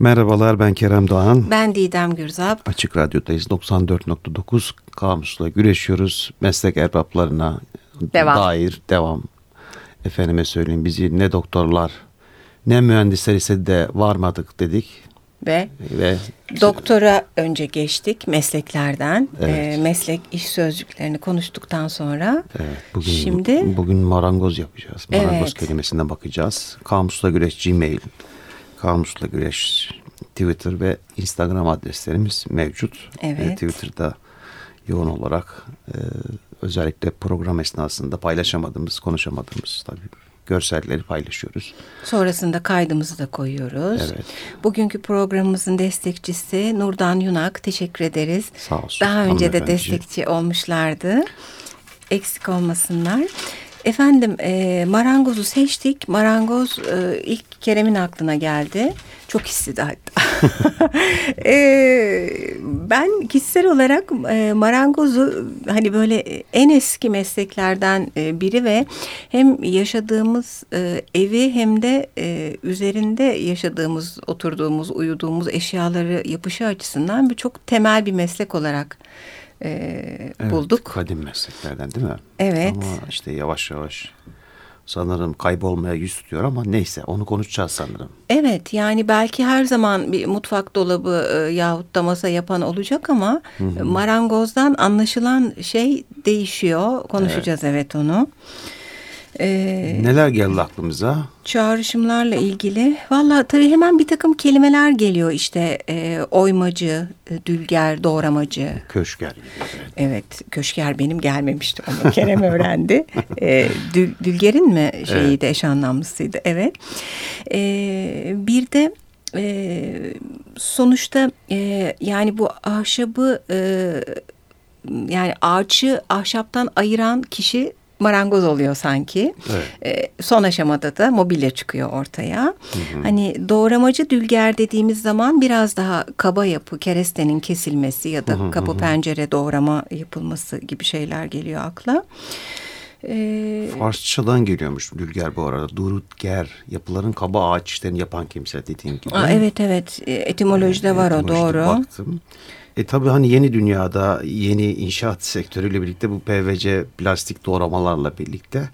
Merhabalar ben Kerem Doğan. Ben Didem Gürzap. Açık Radyo'dayız 94.9 Kamus'la güreşiyoruz. Meslek erbaplarına devam. dair devam. Efendime söyleyeyim bizi ne doktorlar ne mühendisler ise de varmadık dedik. Ve, ve doktora önce geçtik mesleklerden. Evet. E, meslek iş sözcüklerini konuştuktan sonra. Evet, bugün, şimdi bugün marangoz yapacağız. Marangoz evet. kelimesine bakacağız. Kamusla Güreş Gmail Kamusla Güreş Twitter ve Instagram adreslerimiz mevcut. Evet. E, Twitter'da yoğun olarak e, özellikle program esnasında paylaşamadığımız, konuşamadığımız tabii görselleri paylaşıyoruz. Sonrasında kaydımızı da koyuyoruz. Evet. Bugünkü programımızın destekçisi Nurdan Yunak. Teşekkür ederiz. Sağ olsun. Daha önce de destekçi olmuşlardı. Eksik olmasınlar. Efendim e, marangozu seçtik. Marangoz e, ilk Kerem'in aklına geldi. Çok hissedi hatta. e, ben kişisel olarak e, marangozu hani böyle en eski mesleklerden e, biri ve hem yaşadığımız e, evi hem de e, üzerinde yaşadığımız, oturduğumuz, uyuduğumuz eşyaları yapışı açısından bir çok temel bir meslek olarak e, evet, bulduk. Kadim mesleklerden değil mi? Evet. Ama işte yavaş yavaş sanırım kaybolmaya yüz tutuyor ama neyse onu konuşacağız sanırım. Evet yani belki her zaman bir mutfak dolabı e, yahut da masa yapan olacak ama hı hı. marangozdan anlaşılan şey değişiyor. Konuşacağız evet, evet onu. Ee, Neler geldi aklımıza? Çağrışımlarla ilgili. Valla tabii hemen bir takım kelimeler geliyor işte e, oymacı, e, dülger, doğramacı. Köşker. Evet. evet, köşker benim gelmemişti onu Kerem öğrendi. e, dül, dülgerin mi şeyiydi, evet. eş anlamlısıydı. Evet. E, bir de e, sonuçta e, yani bu ahşabı... E, yani ağaçı ahşaptan ayıran kişi marangoz oluyor sanki. Evet. E, son aşamada da mobilya çıkıyor ortaya. Hı hı. Hani doğramacı dülger dediğimiz zaman biraz daha kaba yapı, kerestenin kesilmesi ya da hı hı kapı hı. pencere doğrama yapılması gibi şeyler geliyor akla. Ee, Farsçadan geliyormuş dülger bu arada. Durutger, yapıların kaba ağaç işlerini yapan kimse dediğin gibi. Aa, evet evet, e, etimolojide ee, var o doğru. Baktım. E tabii hani yeni dünyada yeni inşaat sektörüyle birlikte bu PVC plastik doğramalarla birlikte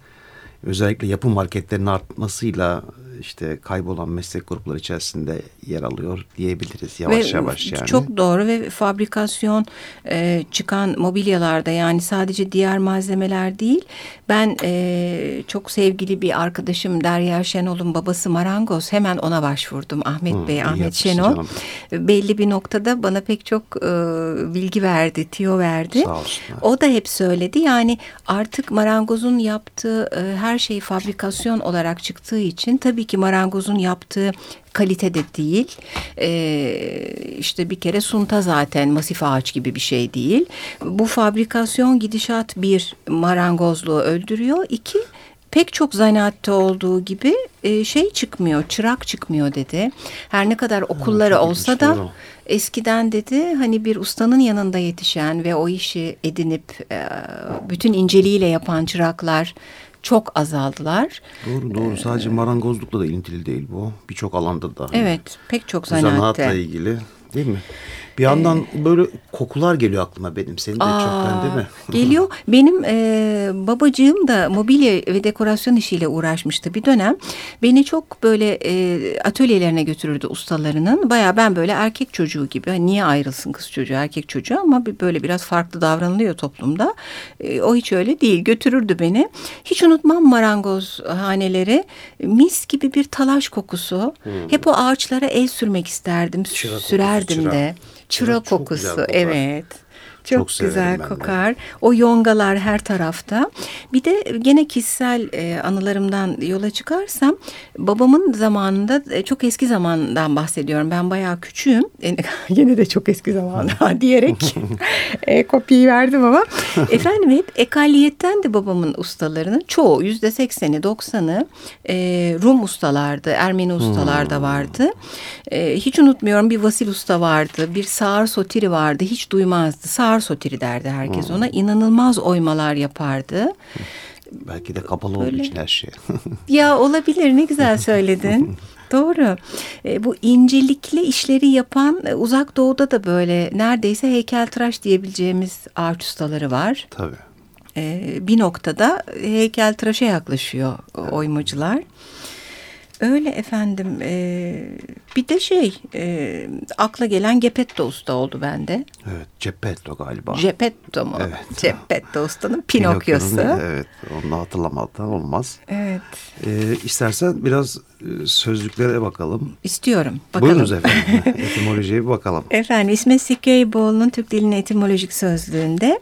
özellikle yapı marketlerinin artmasıyla işte kaybolan meslek grupları içerisinde yer alıyor diyebiliriz yavaş ve yavaş yani. Çok doğru ve fabrikasyon e, çıkan mobilyalarda yani sadece diğer malzemeler değil. Ben e, çok sevgili bir arkadaşım Derya Şenol'un babası marangoz hemen ona başvurdum Ahmet Hı, Bey, Ahmet Şenol. Canım. Belli bir noktada bana pek çok e, bilgi verdi, tiyo verdi. Sağ olsun. O da hep söyledi yani artık marangozun yaptığı e, her şey fabrikasyon olarak çıktığı için tabii ki ki marangozun yaptığı kalitede değil. Ee, işte bir kere sunta zaten masif ağaç gibi bir şey değil. Bu fabrikasyon gidişat bir marangozluğu öldürüyor. İki pek çok zanaatte olduğu gibi e, şey çıkmıyor, çırak çıkmıyor dedi. Her ne kadar okulları evet, olsa da doğru. eskiden dedi hani bir ustanın yanında yetişen ve o işi edinip e, bütün inceliğiyle yapan çıraklar çok azaldılar. Doğru doğru sadece marangozlukla da ilintili değil bu. Birçok alanda da. Evet pek çok zanaatte. Zanaatla ilgili değil mi? Bir yandan ee, böyle kokular geliyor aklıma benim. Senin de aa, çok değil mi? Geliyor. Benim e, babacığım da mobilya ve dekorasyon işiyle uğraşmıştı bir dönem. Beni çok böyle e, atölyelerine götürürdü ustalarının. Baya ben böyle erkek çocuğu gibi. Hani niye ayrılsın kız çocuğu erkek çocuğu ama böyle biraz farklı davranılıyor toplumda. E, o hiç öyle değil. Götürürdü beni. Hiç unutmam marangoz haneleri. Mis gibi bir talaş kokusu. Hmm. Hep o ağaçlara el sürmek isterdim. Çıra sürerdim kokusu, de. Çıra. Kokusu evet. Çok, Çok güzel kokar. De. O yongalar her tarafta. Bir de gene kişisel e, anılarımdan yola çıkarsam babamın zamanında e, çok eski zamandan bahsediyorum. Ben bayağı küçüğüm. E, yine de çok eski zamanda diyerek e, kopyayı verdim ama. Efendim hep ekaliyetten de babamın ustalarının çoğu yüzde sekseni doksanı e, Rum ustalardı. Ermeni ustalar da hmm. vardı. E, hiç unutmuyorum bir Vasil usta vardı. Bir Sağır Sotiri vardı. Hiç duymazdı. Sağır Kar sotiri derdi herkes hmm. ona. İnanılmaz oymalar yapardı. Belki de kapalı Böyle. olduğu için her şey. ya olabilir ne güzel söyledin. Doğru. E, bu incelikli işleri yapan e, uzak doğuda da böyle neredeyse heykeltıraş diyebileceğimiz ağaç ustaları var. Tabii. E, bir noktada heykeltıraşa yaklaşıyor oymacılar. Öyle efendim. E, bir de şey e, akla gelen Gepetto Usta oldu bende. Evet Geppetto galiba. Geppetto mu? Evet. Geppetto Usta'nın Pinokyo'su. Evet onu hatırlamadan olmaz. Evet. E, istersen biraz e, sözlüklere bakalım. İstiyorum. Bakalım. Buyurunuz efendim. Etimolojiye bir bakalım. Efendim İsmet Sikeyboğlu'nun Türk Dilinin Etimolojik Sözlüğü'nde.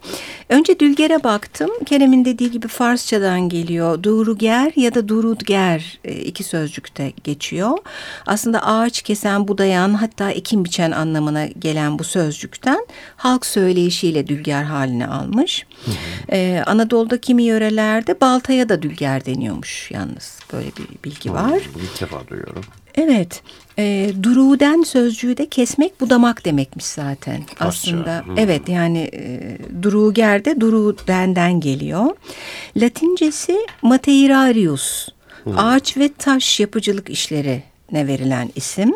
Önce Dülger'e baktım. Kerem'in dediği gibi Farsçadan geliyor. Duruger ya da Durudger e, iki sözcükte geçiyor. Aslında ağaç kesen, budayan hatta ekim biçen anlamına gelen bu sözcükten halk söyleyişiyle Dülger haline almış. Hı hı. Ee, Anadolu'da kimi yörelerde baltaya da Dülger deniyormuş yalnız. Böyle bir bilgi var. Bunu ilk defa duyuyorum. Evet. E, duruden sözcüğü de kesmek budamak demekmiş zaten. Farsça. Aslında hmm. evet yani e, duruger durudenden geliyor. Latincesi mateirarius. Hmm. Ağaç ve taş yapıcılık işleri ne verilen isim.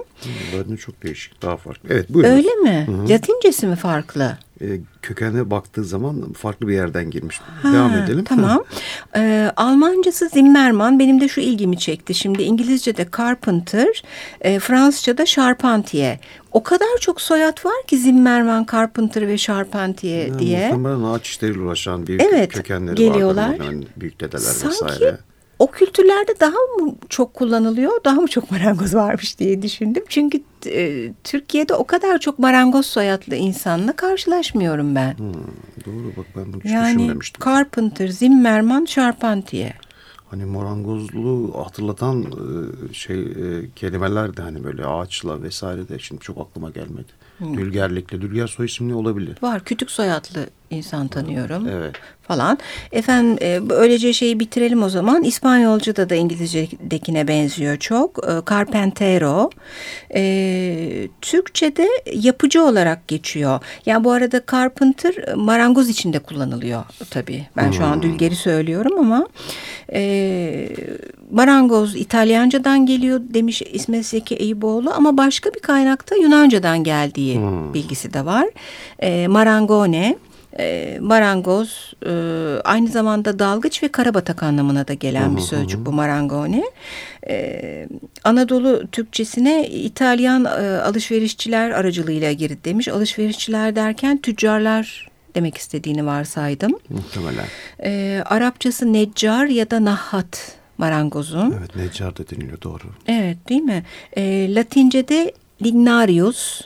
Bunların çok değişik, daha farklı. Evet, buyurun. Öyle mi? Hı-hı. Latincesi mi farklı? E, kökenine baktığı zaman farklı bir yerden girmiş. Ha, Devam edelim. Tamam. e, Almancası Zimmerman benim de şu ilgimi çekti. Şimdi İngilizce'de Carpenter, e, Fransızca'da Charpentier. O kadar çok soyad var ki Zimmerman, Carpenter ve Charpentier yani diye. Muhtemelen ağaç işleriyle uğraşan bir evet, kökenleri geliyorlar. vardır. Büyük dedeler Sanki vesaire o kültürlerde daha mı çok kullanılıyor, daha mı çok marangoz varmış diye düşündüm. Çünkü e, Türkiye'de o kadar çok marangoz soyadlı insanla karşılaşmıyorum ben. Hmm, doğru bak ben bunu hiç yani, düşünmemiştim. Carpenter, Zimmerman, Charpentier. Hani marangozluğu hatırlatan e, şey e, kelimeler de hani böyle ağaçla vesaire de şimdi çok aklıma gelmedi. Hmm. Dülgerlikle, Dülger soy isimli olabilir. Var, kütük soyadlı insan tanıyorum. Evet. Falan. Efendim e, böylece şeyi bitirelim o zaman. İspanyolca'da da İngilizce'dekine benziyor çok. E, Carpentero. E, Türkçe'de yapıcı olarak geçiyor. Yani bu arada carpenter marangoz içinde kullanılıyor tabii. Ben hmm. şu an hmm. dülgeri söylüyorum ama e, marangoz İtalyancadan geliyor demiş İsmet Zeki Eyüboğlu ama başka bir kaynakta Yunanca'dan geldiği hmm. bilgisi de var. E, marangone e, marangoz e, aynı zamanda dalgıç ve karabatak anlamına da gelen hı bir sözcük bu marangone. E, Anadolu Türkçesine İtalyan e, alışverişçiler aracılığıyla girdi demiş. Alışverişçiler derken tüccarlar demek istediğini varsaydım. Muhtemelen. E, Arapçası neccar ya da nahat marangozun. Evet neccar da deniliyor doğru. Evet değil mi? E, Latince'de lignarius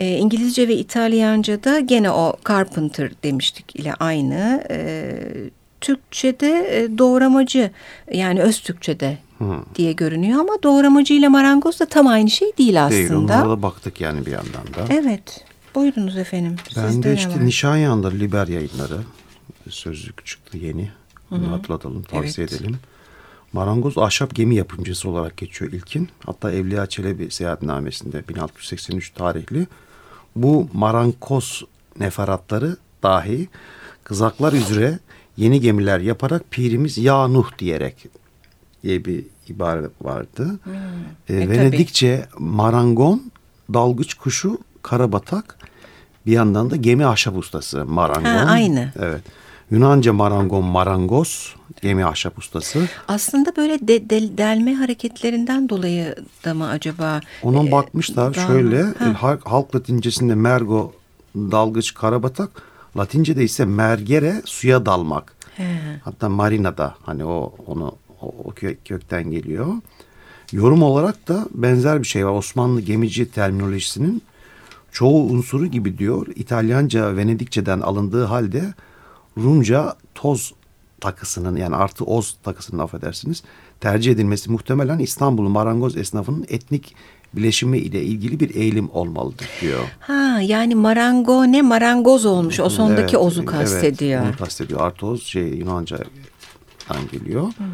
e, İngilizce ve İtalyanca'da gene o carpenter demiştik ile aynı. E, Türkçe'de e, doğramacı yani öz Türkçe'de hmm. diye görünüyor ama doğramacı ile marangoz da tam aynı şey değil aslında. Değil onlara da baktık yani bir yandan da. Evet buyurunuz efendim. Ben Sizde de işte Nişanyan'da Liber yayınları sözlük çıktı yeni. Bunu hatırlatalım tavsiye evet. edelim. Marangoz ahşap gemi yapımcısı olarak geçiyor ilkin. Hatta Evliya Çelebi seyahatnamesinde 1683 tarihli bu marankoz neferatları dahi kızaklar üzere yeni gemiler yaparak pirimiz Ya Nuh diyerek diye bir ibare vardı. Hmm. E, e, Venedikçe marangon, dalgıç kuşu, karabatak bir yandan da gemi ahşap ustası marangon. Ha, aynı. Evet. Yunanca marangon marangoz, gemi ahşap ustası. Aslında böyle de, de, delme hareketlerinden dolayı da mı acaba? Onun e, bakmışlar daha, şöyle halk, halk latincesinde mergo dalgıç karabatak, latince'de ise mergere suya dalmak. He. Hatta marinada hani o onu o, o kökten geliyor. Yorum olarak da benzer bir şey var. Osmanlı gemici terminolojisinin çoğu unsuru gibi diyor. İtalyanca Venedikçeden alındığı halde Rumca toz takısının yani artı oz takısının affedersiniz tercih edilmesi muhtemelen İstanbul marangoz esnafının etnik bileşimi ile ilgili bir eğilim olmalıdır diyor. Ha yani marangone marangoz olmuş. O sondaki evet, ozu kastediyor. Evet, onu kastediyor. Artı oz şey Yunanca'dan geliyor. Hı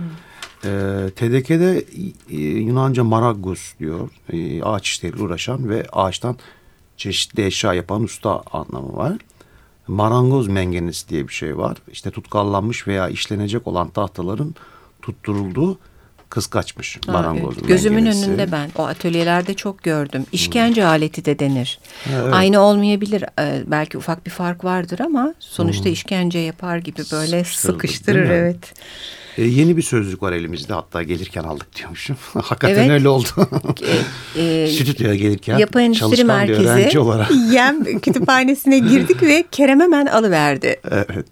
Ee, TDK'de e, Yunanca maragos diyor. E, ağaç işleriyle uğraşan ve ağaçtan çeşitli eşya yapan usta anlamı var marangoz mengenesi diye bir şey var. İşte tutkallanmış veya işlenecek olan tahtaların tutturulduğu kız kaçmış marangozun. Evet. Gözümün mengeresi. önünde ben o atölyelerde çok gördüm. İşkence hmm. aleti de denir. evet. Aynı olmayabilir. Ee, belki ufak bir fark vardır ama sonuçta hmm. işkence yapar gibi böyle Sıkıştırır, sıkıştırır evet. E, yeni bir sözlük var elimizde hatta gelirken aldık diyormuşum. Hakikaten evet. öyle oldu. e, e Stüdyoya gelirken Yapı Endüstri Merkezi olarak. Yem kütüphanesine girdik ve Kerem hemen alıverdi. Evet.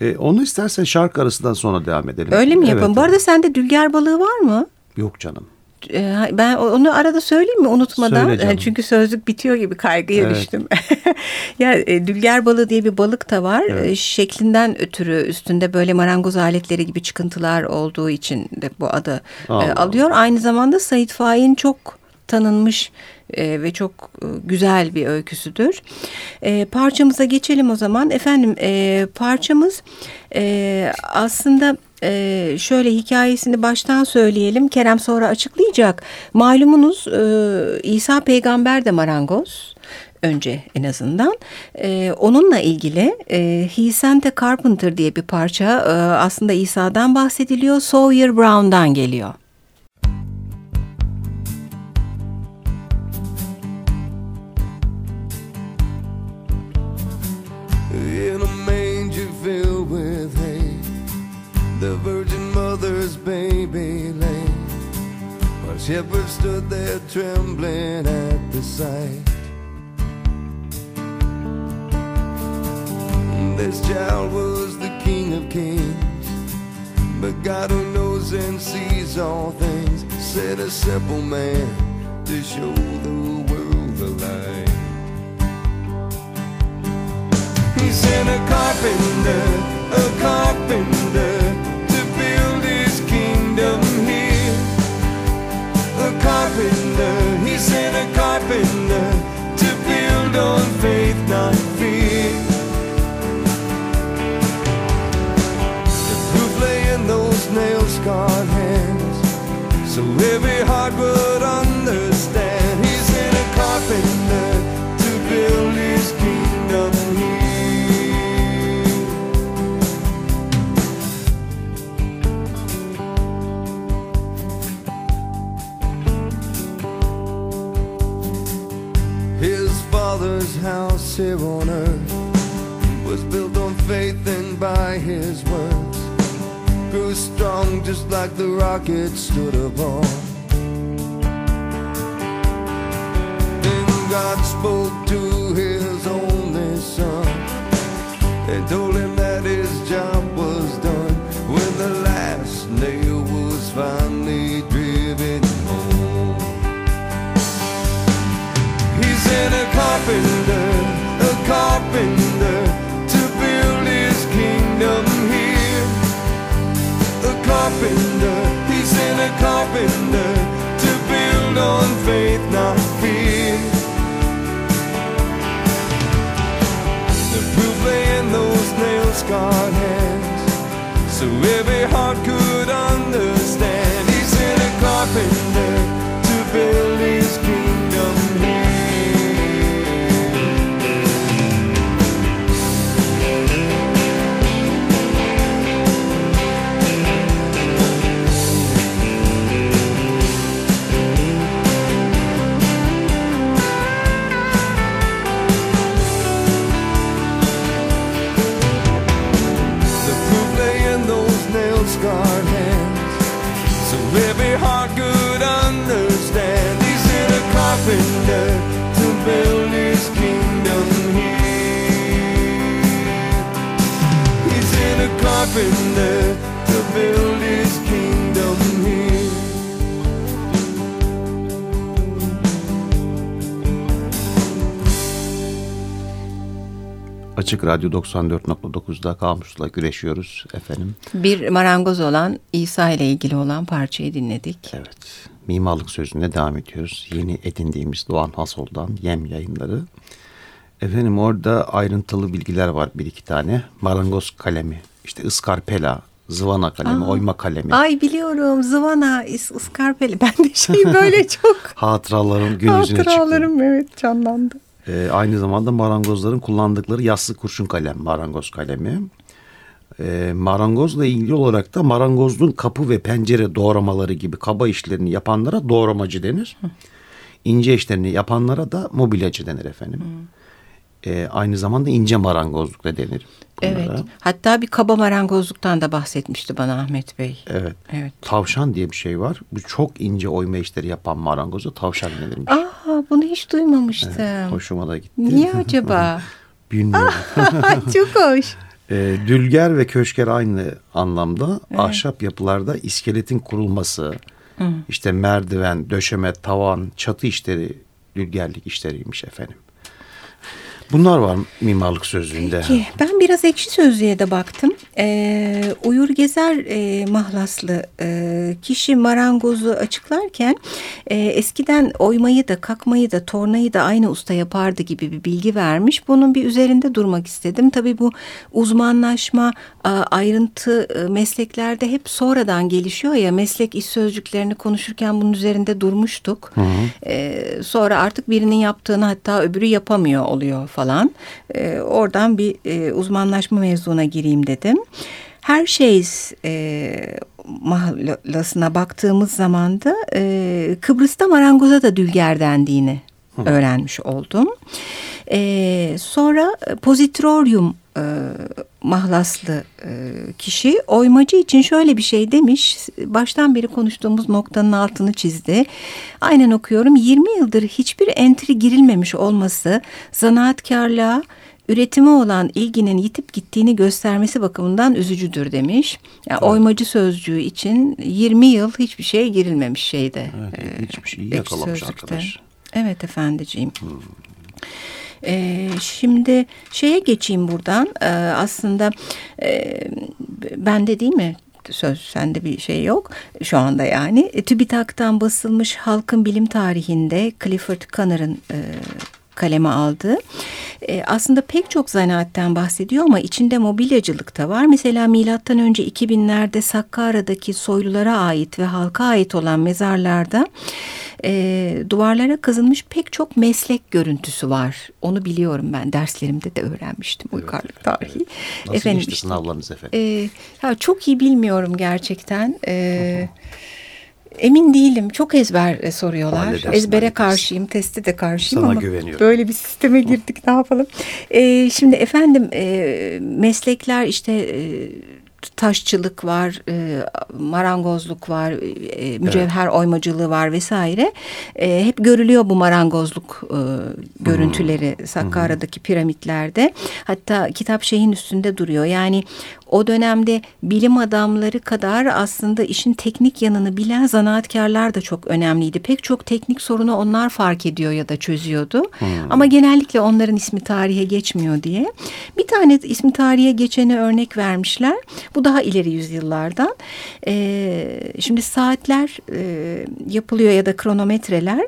E, onu istersen şarkı arasından sonra devam edelim. Öyle mi yapalım? Evet, Bu arada sende dülger balığı var mı? Yok canım. Ee, ben onu arada söyleyeyim mi unutmadan? Yani çünkü sözlük bitiyor gibi kaygıya evet. düştüm. ya e, dülger balığı diye bir balık da var. Evet. E, şeklinden ötürü üstünde böyle marangoz aletleri gibi çıkıntılar olduğu için de bu adı e, Allah. alıyor. Aynı zamanda Sait Faik'in çok tanınmış e, ve çok e, güzel bir öyküsüdür. E, parçamıza geçelim o zaman. Efendim e, parçamız e, aslında e, şöyle hikayesini baştan söyleyelim. Kerem sonra açıklayacak. Malumunuz e, İsa peygamber de marangoz önce en azından. Ee, onunla ilgili e, He Sent a Carpenter diye bir parça e, aslında İsa'dan bahsediliyor. Sawyer Brown'dan geliyor. Shepherds stood there trembling at the sight. This child was the King of Kings, but God who knows and sees all things sent a simple man to show the world the light. He sent a carpenter, a carpenter so every heart would understand. He sent a carpenter house here on earth was built on faith and by his words. Grew strong just like the rock it stood upon. Then God spoke to his only son and told him that his job was done when the last nail was finally driven home. He's in a carpenter heart could understand. He's in a carpenter to build his kingdom here. He's in a carpenter. Açık Radyo 94.9'da Kamus'la güreşiyoruz efendim. Bir marangoz olan İsa ile ilgili olan parçayı dinledik. Evet. Mimarlık sözüne devam ediyoruz. Yeni edindiğimiz Doğan Hasol'dan Yem yayınları. Efendim orada ayrıntılı bilgiler var bir iki tane. Marangoz kalemi işte ıskarpela, zıvana kalemi, Aa, oyma kalemi. Ay biliyorum zıvana, ıskarpela. Ben de şey böyle çok... Hatıralarım gün yüzüne çıktı. Hatıralarım evet canlandı. Ee, aynı zamanda marangozların kullandıkları yassı kurşun kalem, marangoz kalemi. E, marangozla ilgili olarak da marangozluğun kapı ve pencere doğramaları gibi kaba işlerini yapanlara doğramacı denir. Hı. İnce işlerini yapanlara da mobilyacı denir efendim. Hı. E, aynı zamanda ince marangozluk da denir. Bunlara. Evet. Hatta bir kaba marangozluktan da bahsetmişti bana Ahmet Bey. Evet. Evet. Tavşan diye bir şey var. Bu çok ince oyma işleri yapan marangoza tavşan denirmiş. Aa, bunu hiç duymamıştım. Evet, hoşuma da gitti. Niye acaba? Bilmiyorum. çok hoş. E, dülger ve köşker aynı anlamda evet. ahşap yapılarda iskeletin kurulması, Hı. işte merdiven, döşeme, tavan, çatı işleri dülgerlik işleriymiş efendim. Bunlar var mimarlık sözlüğünde. Peki, ben biraz ekşi sözlüğe de baktım. Ee, Uyur Gezer e, mahlaslı e, kişi marangozu açıklarken e, eskiden oymayı da kakmayı da tornayı da aynı usta yapardı gibi bir bilgi vermiş. Bunun bir üzerinde durmak istedim. Tabii bu uzmanlaşma ayrıntı e, mesleklerde hep sonradan gelişiyor ya meslek iş sözcüklerini konuşurken bunun üzerinde durmuştuk. Hı hı. E, sonra artık birinin yaptığını hatta öbürü yapamıyor oluyor falan. E, oradan bir e, uzmanlaşma mevzuna gireyim dedim. Her şey e, mahallasına baktığımız zaman da e, Kıbrıs'ta marangoza da dülger dendiğini Hı. öğrenmiş oldum. E, sonra pozitroryum e, mahlaslı e, kişi oymacı için şöyle bir şey demiş. Baştan beri konuştuğumuz noktanın altını çizdi. Aynen okuyorum. 20 yıldır hiçbir entri girilmemiş olması zanaatkarlığa üretime olan ilginin yitip gittiğini göstermesi bakımından üzücüdür demiş. Yani evet. Oymacı sözcüğü için 20 yıl hiçbir şey girilmemiş şeyde. Evet, e, hiçbir şeyi yakalamış arkadaş. Evet efendiciğim. Hmm. E, şimdi şeye geçeyim buradan. E, aslında e, bende değil mi? söz sende bir şey yok şu anda yani. E, TÜBİTAK'tan basılmış halkın bilim tarihinde Clifford Connor'ın e, kaleme aldı. E, aslında pek çok zanaatten bahsediyor ama içinde mobilyacılık da var. Mesela milattan önce 2000'lerde Sakkara'daki soylulara ait ve halka ait olan mezarlarda e, duvarlara kazınmış pek çok meslek görüntüsü var. Onu biliyorum ben derslerimde de öğrenmiştim evet, uygarlık tarihi. Evet. Nasıl efendim, geçti işte, sınavlarınız efendim? E, ya çok iyi bilmiyorum gerçekten. E, Emin değilim. Çok ezber e, soruyorlar. Ezbere karşıyım, testi de karşıyım Sana ama güveniyorum. böyle bir sisteme girdik ne yapalım. Ee, şimdi efendim e, meslekler işte e, taşçılık var, e, marangozluk var, e, mücevher evet. oymacılığı var vesaire. E, hep görülüyor bu marangozluk e, görüntüleri hmm. Sakara'daki piramitlerde. Hatta kitap şeyin üstünde duruyor. Yani o dönemde bilim adamları kadar aslında işin teknik yanını bilen zanaatkarlar da çok önemliydi. Pek çok teknik sorunu onlar fark ediyor ya da çözüyordu. Hmm. Ama genellikle onların ismi tarihe geçmiyor diye. Bir tane ismi tarihe geçeni örnek vermişler. Bu daha ileri yüzyıllardan. Ee, şimdi saatler e, yapılıyor ya da kronometreler.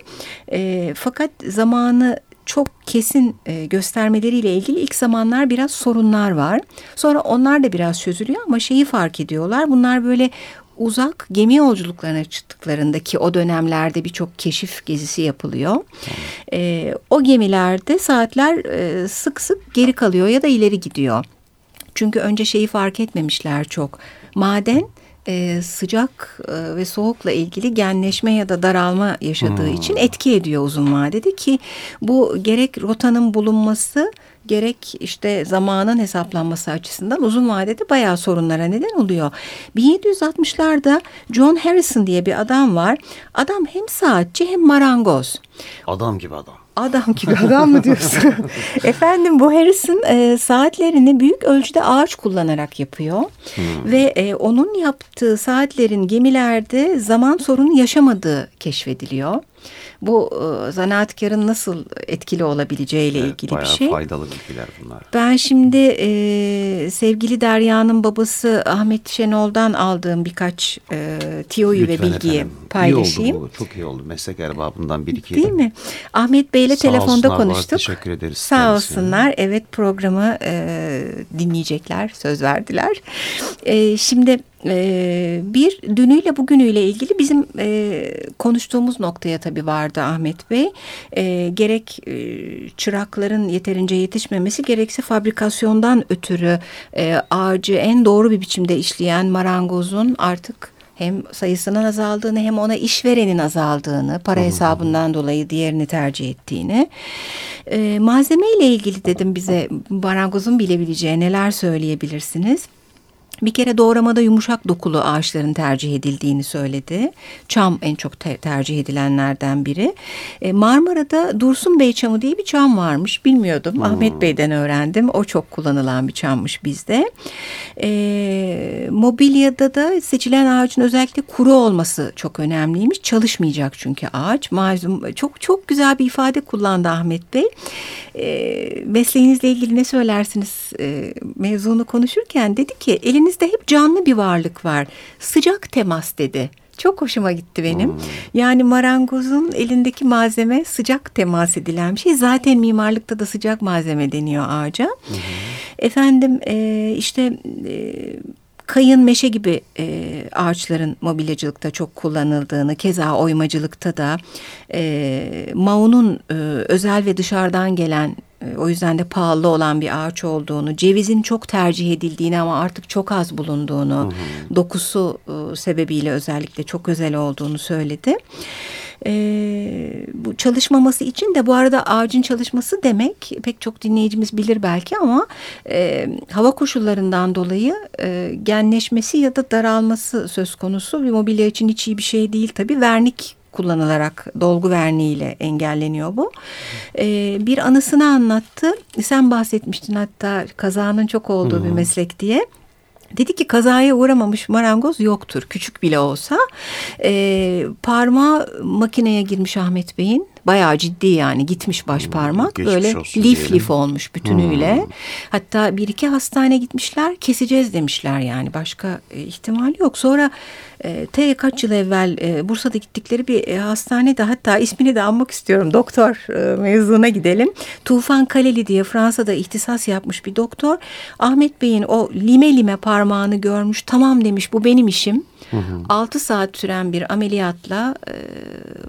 E, fakat zamanı çok kesin e, göstermeleriyle ilgili ilk zamanlar biraz sorunlar var. Sonra onlar da biraz çözülüyor ama şeyi fark ediyorlar. Bunlar böyle uzak gemi yolculuklarına çıktıklarındaki o dönemlerde birçok keşif gezisi yapılıyor. E, o gemilerde saatler e, sık sık geri kalıyor ya da ileri gidiyor. Çünkü önce şeyi fark etmemişler çok. Maden e, sıcak e, ve soğukla ilgili genleşme ya da daralma yaşadığı hmm. için etki ediyor uzun vadede ki bu gerek rotanın bulunması gerek işte zamanın hesaplanması açısından uzun vadede bayağı sorunlara neden oluyor. 1760'larda John Harrison diye bir adam var. Adam hem saatçi hem marangoz. Adam gibi adam. Adam gibi adam mı diyorsun? Efendim bu Harrison e, saatlerini büyük ölçüde ağaç kullanarak yapıyor. Hmm. Ve e, onun yaptığı saatlerin gemilerde zaman sorunu yaşamadığı keşfediliyor bu e, zanaatkarın nasıl etkili olabileceğiyle evet, ilgili bir şey. faydalı bilgiler bunlar. Ben şimdi e, sevgili Derya'nın babası Ahmet Şenol'dan aldığım birkaç e, tiyoyu Lütfen ve bilgiyi efendim. paylaşayım. İyi oldu bu, çok iyi oldu. Meslek erbabından bir iki. Değil mi? Ahmet Bey'le telefonda konuştuk. Teşekkür ederiz. Sağ olsunlar. Evet programı e, dinleyecekler. Söz verdiler. E, şimdi e, bir dünüyle bugünüyle ilgili bizim e, konuştuğumuz noktaya tabii vardı Ahmet Bey. E, gerek e, çırakların yeterince yetişmemesi gerekse fabrikasyondan ötürü e, ağacı en doğru bir biçimde işleyen marangozun artık hem sayısının azaldığını hem ona işverenin azaldığını, para hesabından dolayı diğerini tercih ettiğini. E, malzeme ile ilgili dedim bize marangozun bilebileceği neler söyleyebilirsiniz? Bir kere doğramada yumuşak dokulu ağaçların tercih edildiğini söyledi. Çam en çok te tercih edilenlerden biri. E, Marmara'da Dursun Bey çamı diye bir çam varmış. Bilmiyordum. Hmm. Ahmet Bey'den öğrendim. O çok kullanılan bir çammış bizde. E, mobilyada da seçilen ağacın özellikle kuru olması çok önemliymiş. Çalışmayacak çünkü ağaç. Malum çok çok güzel bir ifade kullandı Ahmet Bey. E, mesleğinizle ilgili ne söylersiniz e, mevzunu konuşurken dedi ki elini elinizde hep canlı bir varlık var. Sıcak temas dedi. Çok hoşuma gitti benim. Hmm. Yani marangozun elindeki malzeme sıcak temas edilen bir şey. Zaten mimarlıkta da sıcak malzeme deniyor ağaca. Hmm. Efendim e, işte e, kayın meşe gibi e, ağaçların mobilyacılıkta çok kullanıldığını, keza oymacılıkta da e, maunun e, özel ve dışarıdan gelen o yüzden de pahalı olan bir ağaç olduğunu, cevizin çok tercih edildiğini ama artık çok az bulunduğunu, hı hı. dokusu e, sebebiyle özellikle çok özel olduğunu söyledi. E, bu çalışmaması için de bu arada ağacın çalışması demek pek çok dinleyicimiz bilir belki ama e, hava koşullarından dolayı e, genleşmesi ya da daralması söz konusu bir mobilya için hiç iyi bir şey değil tabii. Vernik kullanılarak dolgu verniğiyle engelleniyor bu. Ee, bir anısını anlattı. Sen bahsetmiştin hatta kazanın çok olduğu hmm. bir meslek diye. Dedi ki kazaya uğramamış marangoz yoktur küçük bile olsa. E, parmağı makineye girmiş Ahmet Bey'in bayağı ciddi yani gitmiş baş hmm, parmak hmm, böyle lif diyelim. lif olmuş bütünüyle. Hmm. Hatta bir iki hastane gitmişler keseceğiz demişler yani başka e, ihtimal yok. Sonra e, T kaç yıl evvel e, Bursa'da gittikleri bir e, hastanede hatta ismini de anmak istiyorum doktor e, mezuna gidelim. Tufan Kaleli diye Fransa'da ihtisas yapmış bir doktor. Ahmet Bey'in o lime lime parmağını görmüş tamam demiş bu benim işim. Hı hı. 6 saat süren bir ameliyatla e,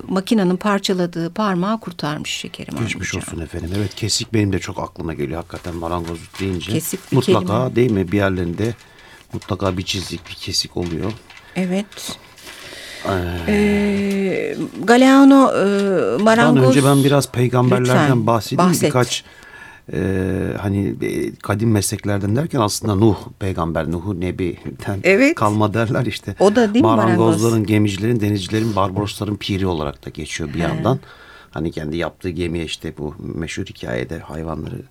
makinenin parçaladığı parmağı kurtarmış şekerim. Geçmiş olsun efendim. Evet kesik benim de çok aklıma geliyor hakikaten marangozluk deyince. Kesik bir Mutlaka kelime. değil mi bir yerlerinde mutlaka bir çizik bir kesik oluyor. Evet. Ee, ee, Galeano e, marangoz. önce ben biraz peygamberlerden Lütfen, bahsedeyim. Bahset. Birkaç e, hani e, kadim mesleklerden derken aslında Nuh peygamber, Nuh'u Nebi'den evet. kalma derler işte. O da değil Marangozların, marangoz? gemicilerin, denizcilerin, barbarosların piri olarak da geçiyor bir He. yandan. Hani kendi yaptığı gemiye işte bu meşhur hikayede hayvanları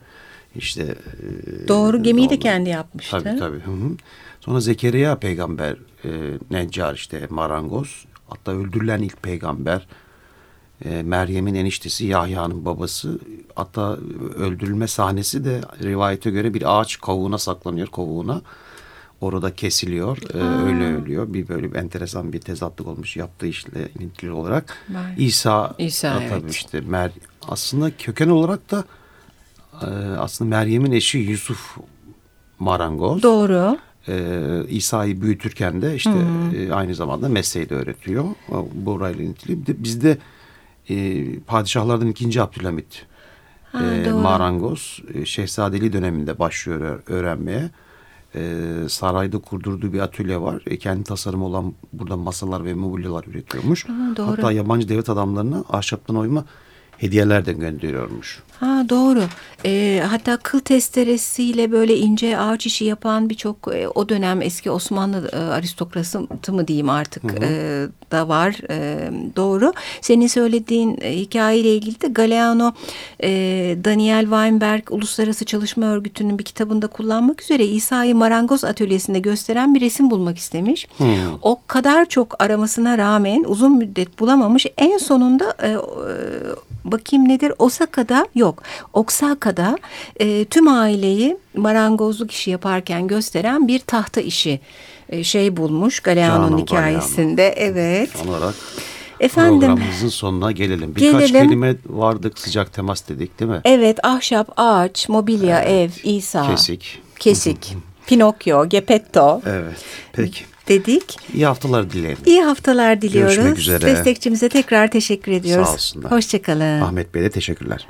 işte. E, Doğru gemiyi de kendi yapmıştı. Tabii tabii. Hı -hı. Sonra Zekeriya peygamber e, Neccar işte marangoz. Hatta öldürülen ilk peygamber e, Meryem'in eniştesi Yahya'nın babası. Hatta öldürülme sahnesi de rivayete göre bir ağaç kavuğuna saklanıyor kovuğuna. Orada kesiliyor. E, öyle ölüyor. Bir böyle bir enteresan bir tezatlık olmuş yaptığı işle ilintili olarak. Var. İsa, İsa evet. tabii işte Mer aslında köken olarak da e, aslında Meryem'in eşi Yusuf marangoz. Doğru e, İsa'yı büyütürken de işte e, aynı zamanda mesleği de öğretiyor. Burayla ilintili. Bizde e, padişahlardan ikinci Abdülhamit ha, e, marangoz e, şehzadeli döneminde başlıyor öğrenmeye. E, sarayda kurdurduğu bir atölye var. E, kendi tasarımı olan burada masalar ve mobilyalar üretiyormuş. Ha, doğru. Hatta yabancı devlet adamlarına ahşaptan oyma hediyeler de gönderiyormuş. Ha doğru. E, hatta kıl testeresiyle böyle ince ağaç işi yapan birçok e, o dönem eski Osmanlı e, aristokrasi mı diyeyim artık hı hı. E, da var. E, doğru. Senin söylediğin e, hikayeyle ilgili de Galeano e, Daniel Weinberg Uluslararası Çalışma Örgütü'nün bir kitabında kullanmak üzere İsa'yı marangoz atölyesinde gösteren bir resim bulmak istemiş. Hı. O kadar çok aramasına rağmen uzun müddet bulamamış. En sonunda e, e, bakayım nedir Osaka'da yok Oksaka'da e, tüm aileyi marangozluk işi yaparken gösteren bir tahta işi e, şey bulmuş Galeano'nun hikayesinde Galeano. evet. Son olarak Efendim, programımızın sonuna gelelim. Birkaç gelelim. kelime vardık sıcak temas dedik değil mi? Evet ahşap, ağaç, mobilya, evet. ev, İsa. Kesik. Kesik. Pinokyo, Gepetto. Evet peki. dedik. İyi haftalar dilerim. İyi haftalar diliyoruz. Görüşmek üzere. Destekçimize tekrar teşekkür ediyoruz. Sağ olsunlar. Hoşçakalın. Ahmet Bey'e teşekkürler.